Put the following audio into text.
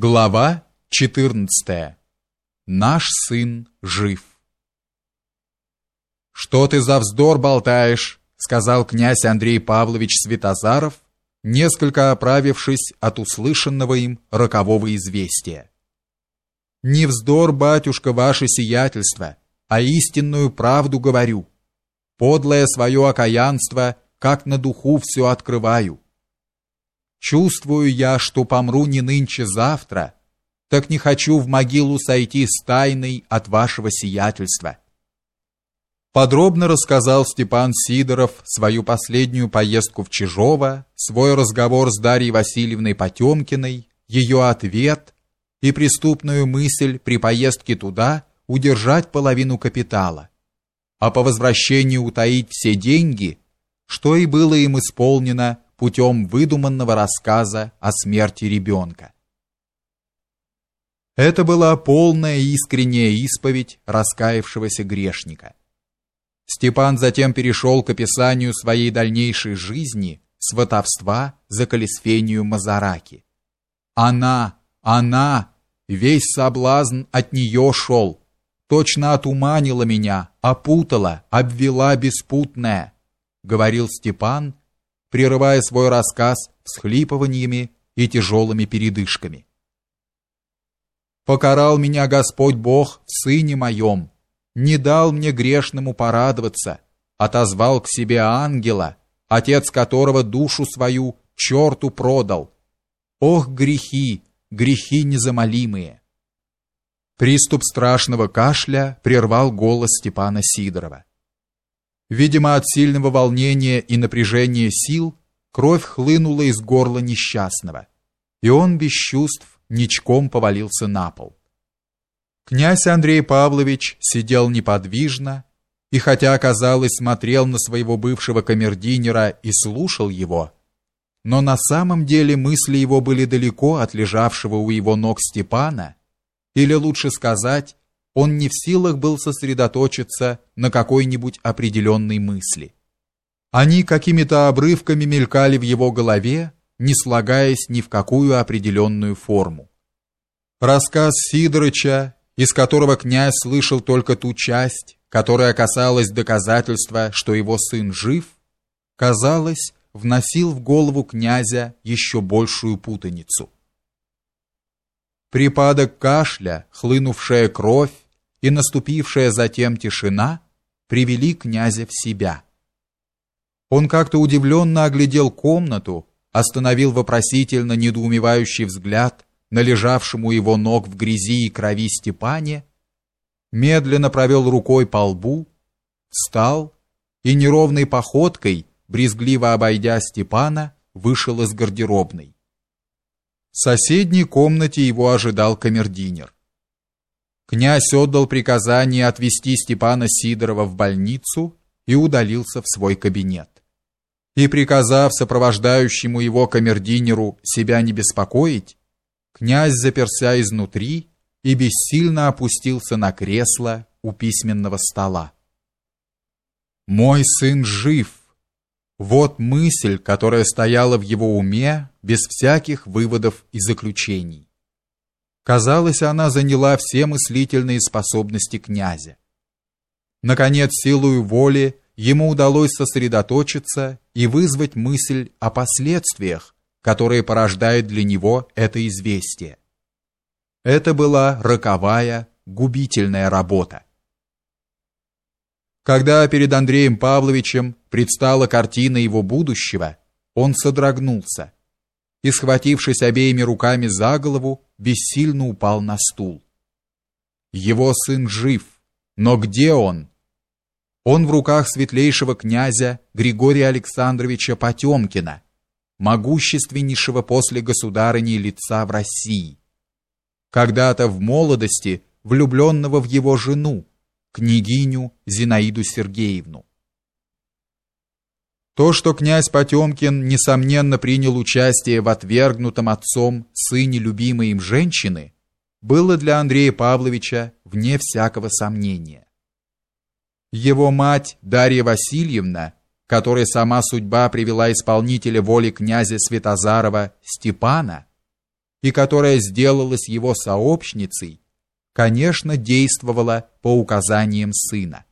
Глава 14. Наш сын жив. Что ты за вздор болтаешь, сказал князь Андрей Павлович Святозаров, несколько оправившись от услышанного им рокового известия. Не вздор, батюшка, ваше сиятельство, а истинную правду говорю. Подлое свое окаянство, как на духу все открываю Чувствую я, что помру не нынче завтра, так не хочу в могилу сойти с тайной от вашего сиятельства. Подробно рассказал Степан Сидоров свою последнюю поездку в Чижово, свой разговор с Дарьей Васильевной Потемкиной, ее ответ и преступную мысль при поездке туда удержать половину капитала, а по возвращению утаить все деньги, что и было им исполнено путем выдуманного рассказа о смерти ребенка. Это была полная искренняя исповедь раскаявшегося грешника. Степан затем перешел к описанию своей дальнейшей жизни, сватовства за колесфению Мазараки. Она, она, весь соблазн от нее шел, точно отуманила меня, опутала, обвела беспутная, говорил Степан, прерывая свой рассказ всхлипываниями и тяжелыми передышками. Покарал меня Господь Бог в сыне моем, не дал мне грешному порадоваться, отозвал к себе ангела, отец которого душу свою черту продал. Ох, грехи, грехи незамолимые. Приступ страшного кашля прервал голос Степана Сидорова. Видимо, от сильного волнения и напряжения сил кровь хлынула из горла несчастного, и он без чувств ничком повалился на пол. Князь Андрей Павлович сидел неподвижно, и хотя, казалось, смотрел на своего бывшего камердинера и слушал его, но на самом деле мысли его были далеко от лежавшего у его ног Степана, или лучше сказать, он не в силах был сосредоточиться на какой-нибудь определенной мысли. Они какими-то обрывками мелькали в его голове, не слагаясь ни в какую определенную форму. Рассказ Сидорыча, из которого князь слышал только ту часть, которая касалась доказательства, что его сын жив, казалось, вносил в голову князя еще большую путаницу. Припадок кашля, хлынувшая кровь, и наступившая затем тишина привели князя в себя. Он как-то удивленно оглядел комнату, остановил вопросительно недоумевающий взгляд на лежавшему его ног в грязи и крови Степане, медленно провел рукой по лбу, встал и неровной походкой, брезгливо обойдя Степана, вышел из гардеробной. В соседней комнате его ожидал камердинер. Князь отдал приказание отвезти Степана Сидорова в больницу и удалился в свой кабинет. И приказав сопровождающему его камердинеру себя не беспокоить, князь заперся изнутри и бессильно опустился на кресло у письменного стола. Мой сын жив. Вот мысль, которая стояла в его уме без всяких выводов и заключений. Казалось, она заняла все мыслительные способности князя. Наконец, силою воли ему удалось сосредоточиться и вызвать мысль о последствиях, которые порождает для него это известие. Это была роковая, губительная работа. Когда перед Андреем Павловичем предстала картина его будущего, он содрогнулся и, схватившись обеими руками за голову, бессильно упал на стул. Его сын жив, но где он? Он в руках светлейшего князя Григория Александровича Потемкина, могущественнейшего после государыни лица в России. Когда-то в молодости влюбленного в его жену, княгиню Зинаиду Сергеевну. То, что князь Потемкин несомненно принял участие в отвергнутом отцом сыне любимой им женщины, было для Андрея Павловича вне всякого сомнения. Его мать Дарья Васильевна, которой сама судьба привела исполнителя воли князя Святозарова Степана, и которая сделалась его сообщницей, конечно, действовала по указаниям сына.